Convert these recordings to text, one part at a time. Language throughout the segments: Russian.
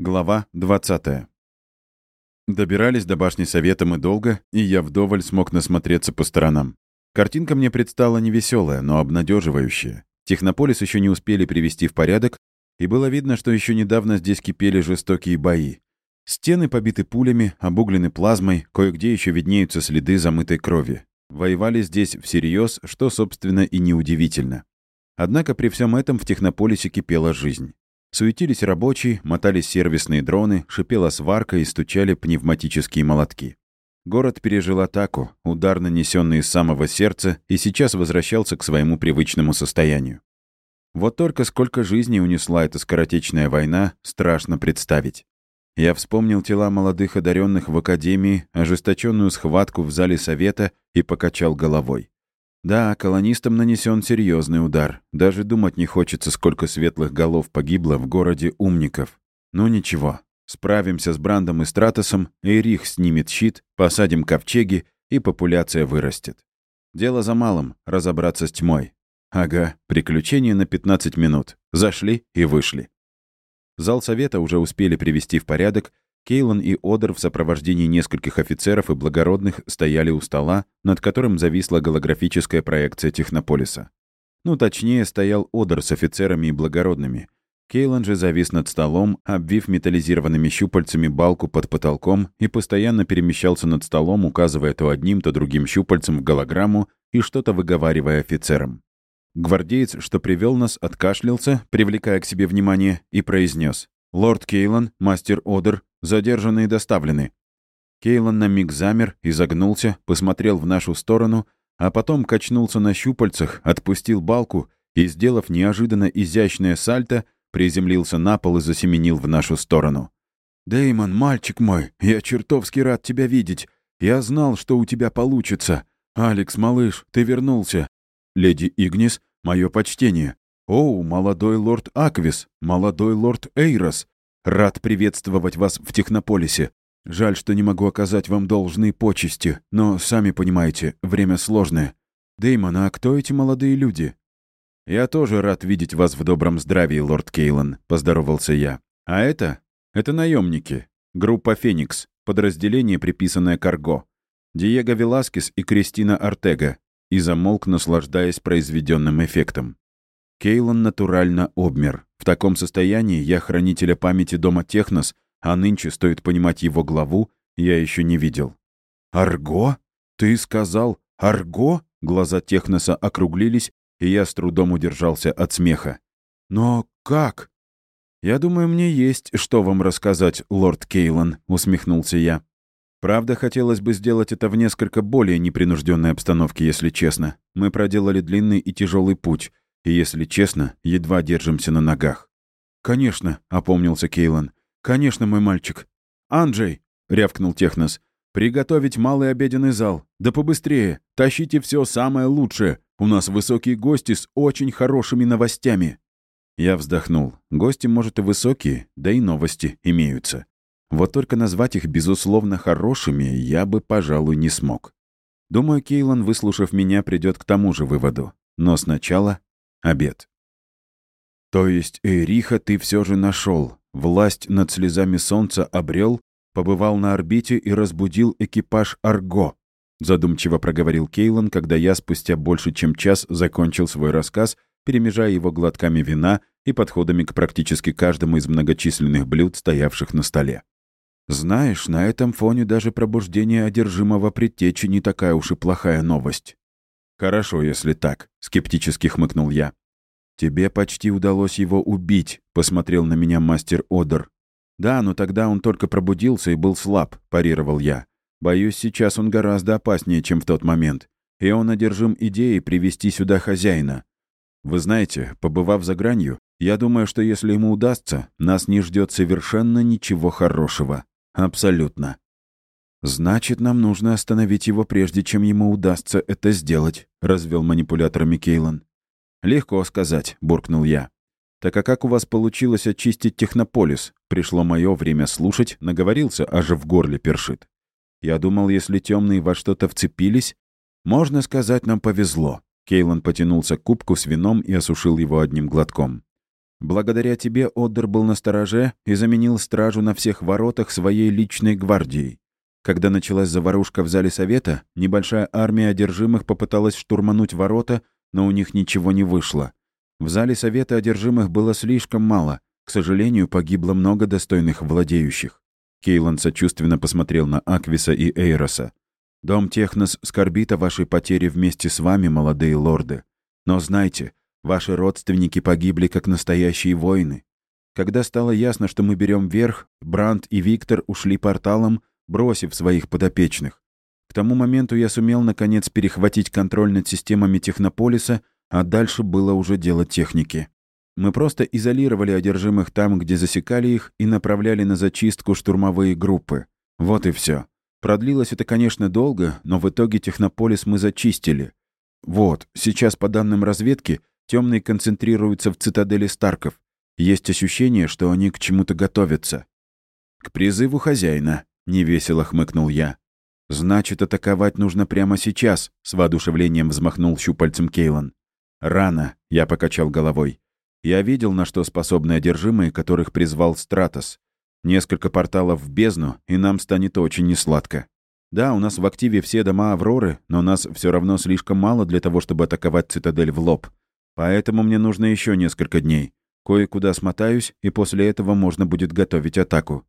Глава 20. Добирались до башни совета мы долго, и я вдоволь смог насмотреться по сторонам. Картинка мне предстала невеселая, но обнадеживающая. Технополис еще не успели привести в порядок, и было видно, что еще недавно здесь кипели жестокие бои. Стены побиты пулями, обуглены плазмой, кое-где еще виднеются следы замытой крови. Воевали здесь всерьез, что, собственно, и неудивительно. Однако при всем этом в Технополисе кипела жизнь. Суетились рабочие, мотались сервисные дроны, шипела сварка и стучали пневматические молотки. Город пережил атаку, удар, нанесенный из самого сердца, и сейчас возвращался к своему привычному состоянию. Вот только сколько жизней унесла эта скоротечная война, страшно представить. Я вспомнил тела молодых одаренных в академии, ожесточенную схватку в зале совета и покачал головой. Да, колонистам нанесен серьезный удар. Даже думать не хочется, сколько светлых голов погибло в городе умников. Ну ничего, справимся с Брандом и Стратосом, Эйрих снимет щит, посадим ковчеги, и популяция вырастет. Дело за малым — разобраться с тьмой. Ага, приключения на 15 минут. Зашли и вышли. Зал совета уже успели привести в порядок, Кейлан и Одер в сопровождении нескольких офицеров и благородных стояли у стола, над которым зависла голографическая проекция Технополиса. Ну, точнее, стоял Одер с офицерами и благородными. Кейлан же завис над столом, обвив металлизированными щупальцами балку под потолком и постоянно перемещался над столом, указывая то одним, то другим щупальцем в голограмму и что-то выговаривая офицерам. Гвардеец, что привел нас, откашлялся, привлекая к себе внимание, и произнес: «Лорд Кейлан, мастер Одер, Задержанные доставлены». Кейлан на миг замер, изогнулся, посмотрел в нашу сторону, а потом качнулся на щупальцах, отпустил балку и, сделав неожиданно изящное сальто, приземлился на пол и засеменил в нашу сторону. Деймон, мальчик мой, я чертовски рад тебя видеть. Я знал, что у тебя получится. Алекс, малыш, ты вернулся. Леди Игнис, мое почтение. Оу, молодой лорд Аквис, молодой лорд Эйрос. Рад приветствовать вас в Технополисе. Жаль, что не могу оказать вам должные почести, но, сами понимаете, время сложное. Деймон, а кто эти молодые люди?» «Я тоже рад видеть вас в добром здравии, лорд Кейлан», — поздоровался я. «А это? Это наемники. Группа «Феникс», подразделение, приписанное Карго. Диего Веласкес и Кристина Артега». И замолк, наслаждаясь произведенным эффектом. Кейлан натурально обмер. В таком состоянии я хранителя памяти дома Технос, а нынче, стоит понимать его главу, я еще не видел. «Арго? Ты сказал Арго?» Глаза Техноса округлились, и я с трудом удержался от смеха. «Но как?» «Я думаю, мне есть что вам рассказать, лорд Кейлан», — усмехнулся я. «Правда, хотелось бы сделать это в несколько более непринужденной обстановке, если честно. Мы проделали длинный и тяжелый путь, и, если честно, едва держимся на ногах. «Конечно», — опомнился Кейлан. «Конечно, мой мальчик». «Анджей», — рявкнул Технос, — «приготовить малый обеденный зал. Да побыстрее, тащите все самое лучшее. У нас высокие гости с очень хорошими новостями». Я вздохнул. Гости, может, и высокие, да и новости имеются. Вот только назвать их, безусловно, хорошими я бы, пожалуй, не смог. Думаю, Кейлан, выслушав меня, придет к тому же выводу. Но сначала Обед. То есть Эриха ты все же нашел, власть над слезами солнца обрел, побывал на орбите и разбудил экипаж Арго. Задумчиво проговорил Кейлан, когда я спустя больше чем час закончил свой рассказ, перемежая его глотками вина и подходами к практически каждому из многочисленных блюд, стоявших на столе. «Знаешь, на этом фоне даже пробуждение одержимого предтечи не такая уж и плохая новость. «Хорошо, если так», — скептически хмыкнул я. «Тебе почти удалось его убить», — посмотрел на меня мастер Одер. «Да, но тогда он только пробудился и был слаб», — парировал я. «Боюсь, сейчас он гораздо опаснее, чем в тот момент. И он одержим идеей привести сюда хозяина. Вы знаете, побывав за гранью, я думаю, что если ему удастся, нас не ждет совершенно ничего хорошего. Абсолютно. «Значит, нам нужно остановить его, прежде чем ему удастся это сделать», — развел манипуляторами Кейлан. «Легко сказать», — буркнул я. «Так а как у вас получилось очистить Технополис? Пришло мое время слушать, наговорился, аж в горле першит. Я думал, если темные во что-то вцепились, можно сказать, нам повезло». Кейлан потянулся к кубку с вином и осушил его одним глотком. Благодаря тебе Оддер был на стороже и заменил стражу на всех воротах своей личной гвардией. Когда началась заварушка в зале совета, небольшая армия одержимых попыталась штурмануть ворота, но у них ничего не вышло. В зале совета одержимых было слишком мало. К сожалению, погибло много достойных владеющих. Кейлан сочувственно посмотрел на Аквиса и Эйроса. «Дом Технос скорбит о вашей потере вместе с вами, молодые лорды. Но знайте, ваши родственники погибли как настоящие воины. Когда стало ясно, что мы берем верх, Бранд и Виктор ушли порталом, бросив своих подопечных. К тому моменту я сумел, наконец, перехватить контроль над системами Технополиса, а дальше было уже дело техники. Мы просто изолировали одержимых там, где засекали их, и направляли на зачистку штурмовые группы. Вот и все. Продлилось это, конечно, долго, но в итоге Технополис мы зачистили. Вот, сейчас, по данным разведки, темные концентрируются в цитадели Старков. Есть ощущение, что они к чему-то готовятся. «К призыву хозяина», — невесело хмыкнул я. «Значит, атаковать нужно прямо сейчас», — с воодушевлением взмахнул щупальцем Кейлан. «Рано», — я покачал головой. Я видел, на что способны одержимые, которых призвал Стратос. Несколько порталов в бездну, и нам станет очень несладко. Да, у нас в активе все дома Авроры, но нас все равно слишком мало для того, чтобы атаковать цитадель в лоб. Поэтому мне нужно еще несколько дней. Кое-куда смотаюсь, и после этого можно будет готовить атаку.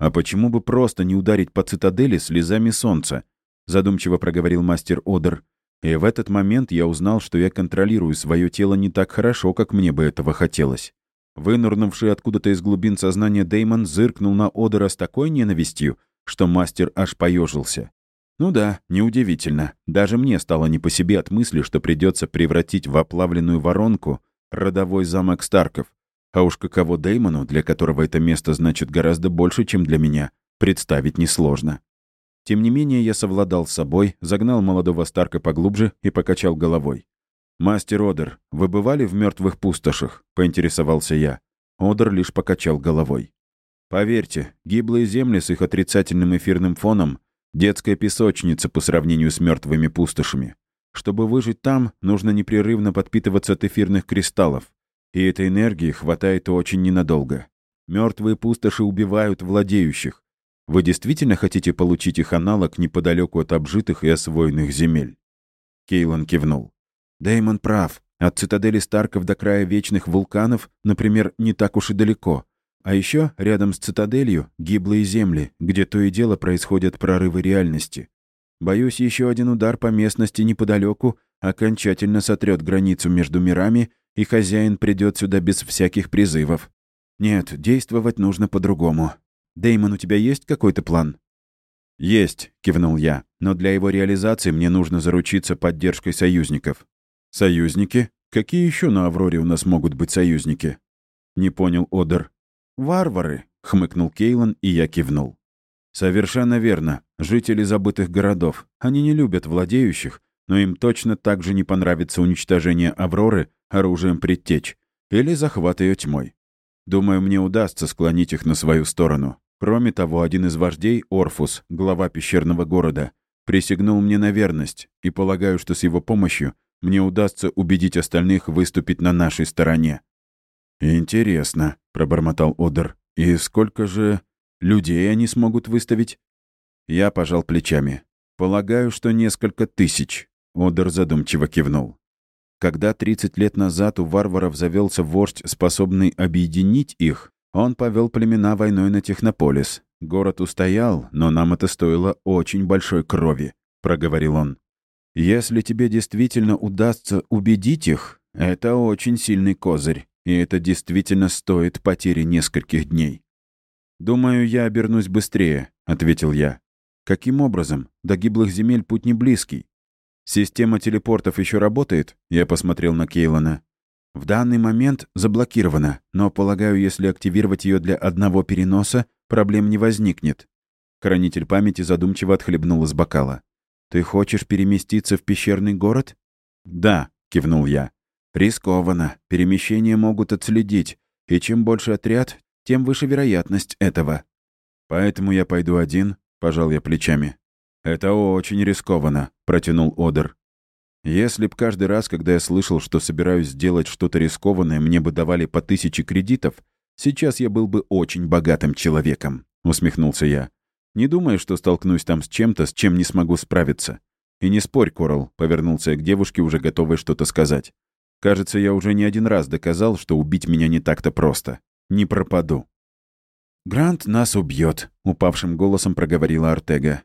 А почему бы просто не ударить по цитадели слезами солнца? Задумчиво проговорил мастер Одер. И в этот момент я узнал, что я контролирую свое тело не так хорошо, как мне бы этого хотелось. Вынурнувший откуда-то из глубин сознания Деймон зыркнул на Одера с такой ненавистью, что мастер аж поежился. Ну да, неудивительно. Даже мне стало не по себе от мысли, что придется превратить в оплавленную воронку родовой замок Старков. А уж каково Деймону, для которого это место значит гораздо больше, чем для меня, представить несложно. Тем не менее, я совладал с собой, загнал молодого Старка поглубже и покачал головой. «Мастер Одер, вы бывали в мертвых пустошах?» — поинтересовался я. Одер лишь покачал головой. «Поверьте, гиблые земли с их отрицательным эфирным фоном — детская песочница по сравнению с мертвыми пустошами. Чтобы выжить там, нужно непрерывно подпитываться от эфирных кристаллов. И этой энергии хватает очень ненадолго. Мертвые пустоши убивают владеющих, вы действительно хотите получить их аналог неподалеку от обжитых и освоенных земель?» Кейлан кивнул. Дэймон прав. От цитадели Старков до края вечных вулканов, например, не так уж и далеко. А еще рядом с цитаделью гиблые земли, где то и дело происходят прорывы реальности. Боюсь, еще один удар по местности неподалеку окончательно сотрет границу между мирами, и хозяин придет сюда без всяких призывов. Нет, действовать нужно по-другому. Деймон, у тебя есть какой-то план?» «Есть», — кивнул я. «Но для его реализации мне нужно заручиться поддержкой союзников». «Союзники? Какие еще на Авроре у нас могут быть союзники?» Не понял Одер. «Варвары», — хмыкнул Кейлан, и я кивнул. «Совершенно верно. Жители забытых городов. Они не любят владеющих, но им точно так же не понравится уничтожение Авроры оружием предтеч или захват ее тьмой. Думаю, мне удастся склонить их на свою сторону. Кроме того, один из вождей, Орфус, глава пещерного города, присягнул мне на верность, и полагаю, что с его помощью мне удастся убедить остальных выступить на нашей стороне». «Интересно», — пробормотал Одер. «И сколько же людей они смогут выставить?» Я пожал плечами. «Полагаю, что несколько тысяч», — Одер задумчиво кивнул. Когда 30 лет назад у варваров завелся вождь, способный объединить их, он повел племена войной на Технополис. Город устоял, но нам это стоило очень большой крови, проговорил он. Если тебе действительно удастся убедить их, это очень сильный козырь, и это действительно стоит потери нескольких дней. «Думаю, я обернусь быстрее», — ответил я. «Каким образом? До гиблых земель путь не близкий. «Система телепортов еще работает?» Я посмотрел на Кейлана. «В данный момент заблокирована, но, полагаю, если активировать ее для одного переноса, проблем не возникнет». Хранитель памяти задумчиво отхлебнул из бокала. «Ты хочешь переместиться в пещерный город?» «Да», — кивнул я. «Рискованно. Перемещения могут отследить, и чем больше отряд, тем выше вероятность этого». «Поэтому я пойду один», — пожал я плечами. «Это очень рискованно», — протянул Одер. Если б каждый раз, когда я слышал, что собираюсь сделать что-то рискованное, мне бы давали по тысяче кредитов, сейчас я был бы очень богатым человеком», — усмехнулся я. «Не думаю, что столкнусь там с чем-то, с чем не смогу справиться». «И не спорь, Корал», — повернулся я к девушке, уже готовой что-то сказать. «Кажется, я уже не один раз доказал, что убить меня не так-то просто. Не пропаду». «Грант нас убьет», — упавшим голосом проговорила Артега.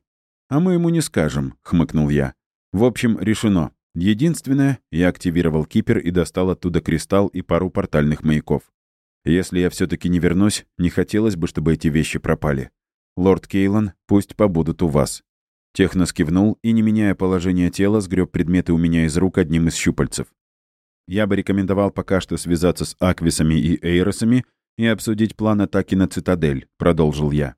«А мы ему не скажем», — хмыкнул я. «В общем, решено. Единственное, я активировал кипер и достал оттуда кристалл и пару портальных маяков. Если я все таки не вернусь, не хотелось бы, чтобы эти вещи пропали. Лорд Кейлан, пусть побудут у вас». Технос кивнул и, не меняя положение тела, сгреб предметы у меня из рук одним из щупальцев. Я бы рекомендовал пока что связаться с Аквисами и Эйросами и обсудить план атаки на цитадель», — продолжил я.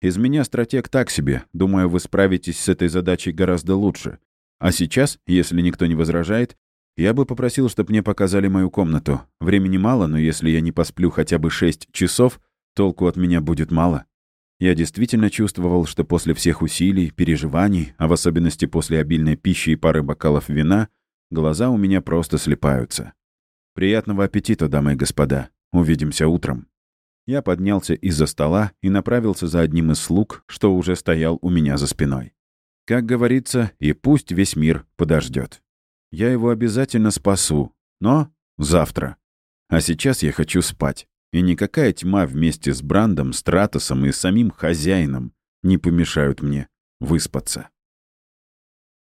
«Из меня стратег так себе. Думаю, вы справитесь с этой задачей гораздо лучше. А сейчас, если никто не возражает, я бы попросил, чтобы мне показали мою комнату. Времени мало, но если я не посплю хотя бы шесть часов, толку от меня будет мало». Я действительно чувствовал, что после всех усилий, переживаний, а в особенности после обильной пищи и пары бокалов вина, глаза у меня просто слепаются. Приятного аппетита, дамы и господа. Увидимся утром». Я поднялся из-за стола и направился за одним из слуг, что уже стоял у меня за спиной. Как говорится, и пусть весь мир подождет. Я его обязательно спасу, но завтра. А сейчас я хочу спать. И никакая тьма вместе с Брандом, Стратосом и самим хозяином не помешают мне выспаться.